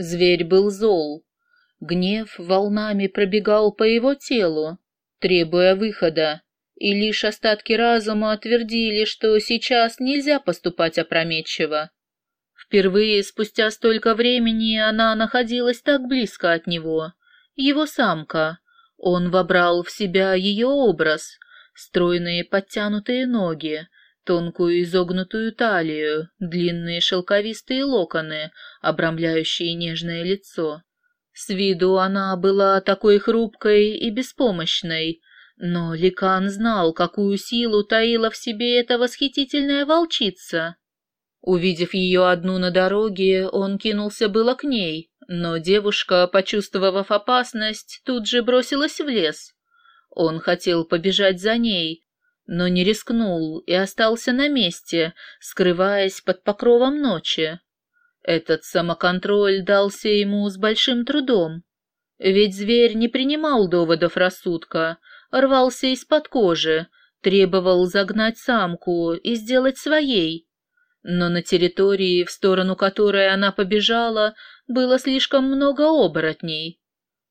Зверь был зол. Гнев волнами пробегал по его телу, требуя выхода, и лишь остатки разума отвердили, что сейчас нельзя поступать опрометчиво. Впервые спустя столько времени она находилась так близко от него. Его самка. Он вобрал в себя ее образ, стройные подтянутые ноги, тонкую изогнутую талию, длинные шелковистые локоны, обрамляющие нежное лицо. С виду она была такой хрупкой и беспомощной, но Ликан знал, какую силу таила в себе эта восхитительная волчица. Увидев ее одну на дороге, он кинулся было к ней, но девушка, почувствовав опасность, тут же бросилась в лес. Он хотел побежать за ней, но не рискнул и остался на месте, скрываясь под покровом ночи. Этот самоконтроль дался ему с большим трудом. Ведь зверь не принимал доводов рассудка, рвался из-под кожи, требовал загнать самку и сделать своей. Но на территории, в сторону которой она побежала, было слишком много оборотней.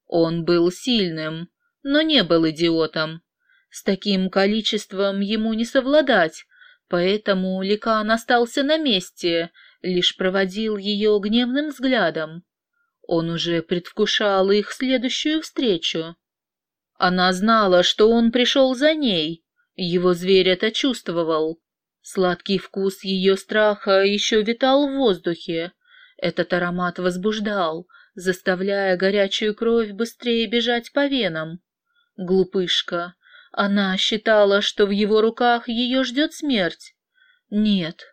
Он был сильным, но не был идиотом. С таким количеством ему не совладать, поэтому Ликан остался на месте, лишь проводил ее гневным взглядом. Он уже предвкушал их следующую встречу. Она знала, что он пришел за ней, его зверь это чувствовал. Сладкий вкус ее страха еще витал в воздухе. Этот аромат возбуждал, заставляя горячую кровь быстрее бежать по венам. Глупышка, она считала, что в его руках ее ждет смерть. Нет,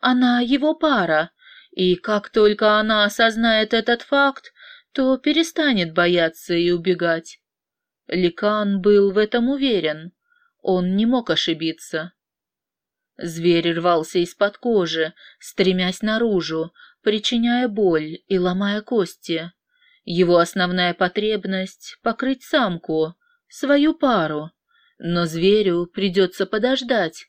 она его пара, и как только она осознает этот факт, то перестанет бояться и убегать. Ликан был в этом уверен. Он не мог ошибиться. Зверь рвался из-под кожи, стремясь наружу, причиняя боль и ломая кости. Его основная потребность — покрыть самку, свою пару но зверю придется подождать.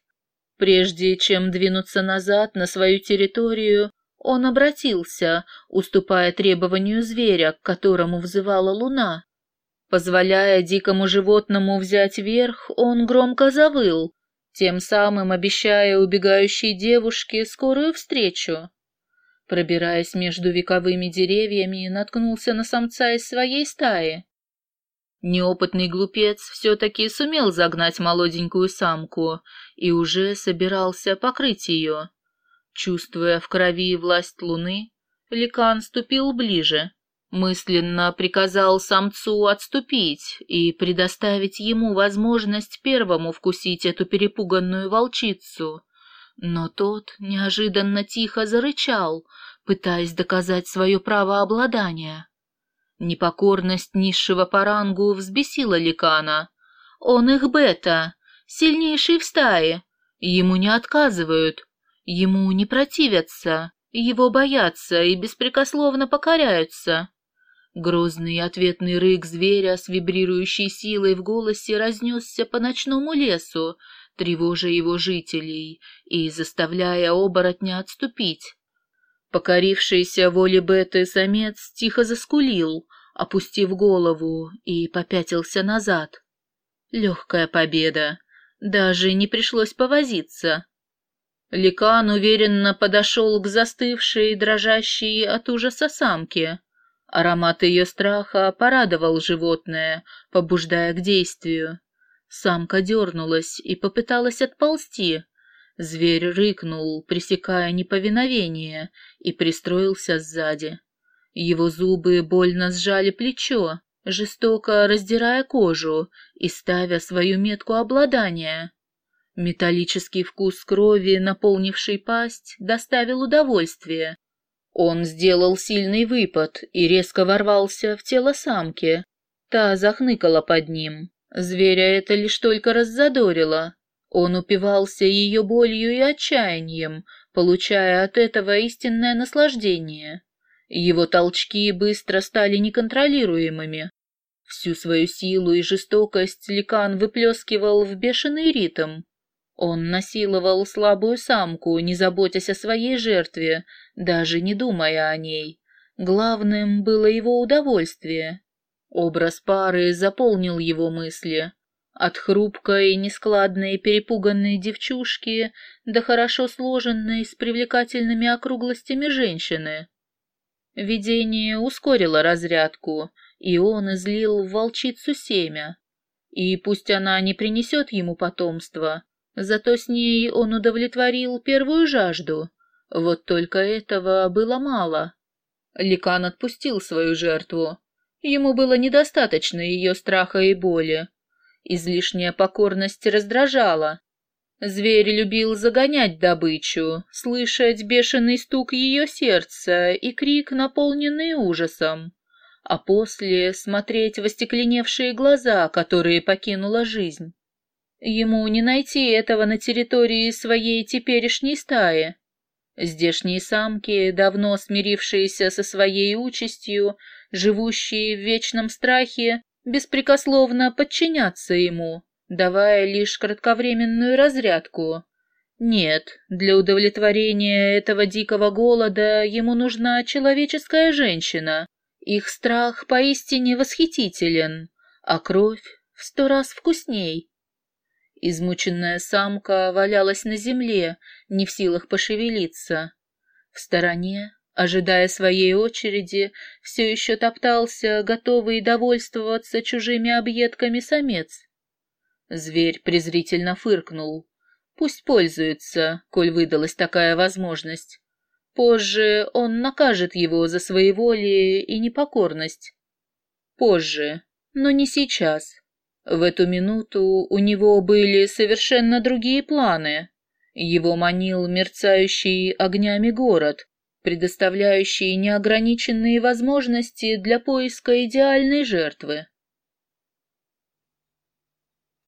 Прежде чем двинуться назад на свою территорию, он обратился, уступая требованию зверя, к которому взывала луна. Позволяя дикому животному взять верх, он громко завыл, тем самым обещая убегающей девушке скорую встречу. Пробираясь между вековыми деревьями, наткнулся на самца из своей стаи. Неопытный глупец все-таки сумел загнать молоденькую самку и уже собирался покрыть ее. Чувствуя в крови власть луны, Ликан ступил ближе, мысленно приказал самцу отступить и предоставить ему возможность первому вкусить эту перепуганную волчицу. Но тот неожиданно тихо зарычал, пытаясь доказать свое право обладания. Непокорность низшего по рангу взбесила Ликана. Он их бета, сильнейший в стае. Ему не отказывают, ему не противятся, его боятся и беспрекословно покоряются. Грозный ответный рык зверя с вибрирующей силой в голосе разнесся по ночному лесу, тревожа его жителей и заставляя оборотня отступить. Покорившийся воле Беты самец тихо заскулил, опустив голову, и попятился назад. Легкая победа. Даже не пришлось повозиться. Ликан уверенно подошел к застывшей, дрожащей от ужаса самке. Аромат ее страха порадовал животное, побуждая к действию. Самка дернулась и попыталась отползти, Зверь рыкнул, пресекая неповиновение, и пристроился сзади. Его зубы больно сжали плечо, жестоко раздирая кожу и ставя свою метку обладания. Металлический вкус крови, наполнивший пасть, доставил удовольствие. Он сделал сильный выпад и резко ворвался в тело самки. Та захныкала под ним. Зверя это лишь только раззадорило. Он упивался ее болью и отчаянием, получая от этого истинное наслаждение. Его толчки быстро стали неконтролируемыми. Всю свою силу и жестокость Ликан выплескивал в бешеный ритм. Он насиловал слабую самку, не заботясь о своей жертве, даже не думая о ней. Главным было его удовольствие. Образ пары заполнил его мысли. От хрупкой, нескладной, перепуганной девчушки до хорошо сложенной с привлекательными округлостями женщины. Видение ускорило разрядку, и он излил в волчицу семя. И пусть она не принесет ему потомства, зато с ней он удовлетворил первую жажду. Вот только этого было мало. Ликан отпустил свою жертву. Ему было недостаточно ее страха и боли. Излишняя покорность раздражала. Зверь любил загонять добычу, слышать бешеный стук ее сердца и крик, наполненный ужасом, а после смотреть в остекленевшие глаза, которые покинула жизнь. Ему не найти этого на территории своей теперешней стаи. Здешние самки, давно смирившиеся со своей участью, живущие в вечном страхе, беспрекословно подчиняться ему, давая лишь кратковременную разрядку. Нет, для удовлетворения этого дикого голода ему нужна человеческая женщина. Их страх поистине восхитителен, а кровь в сто раз вкусней. Измученная самка валялась на земле, не в силах пошевелиться. В стороне, ожидая своей очереди, все еще топтался, готовый довольствоваться чужими объедками самец. Зверь презрительно фыркнул. Пусть пользуется, коль выдалась такая возможность. Позже он накажет его за своеволие и непокорность. Позже, но не сейчас. В эту минуту у него были совершенно другие планы. Его манил мерцающий огнями город, предоставляющий неограниченные возможности для поиска идеальной жертвы.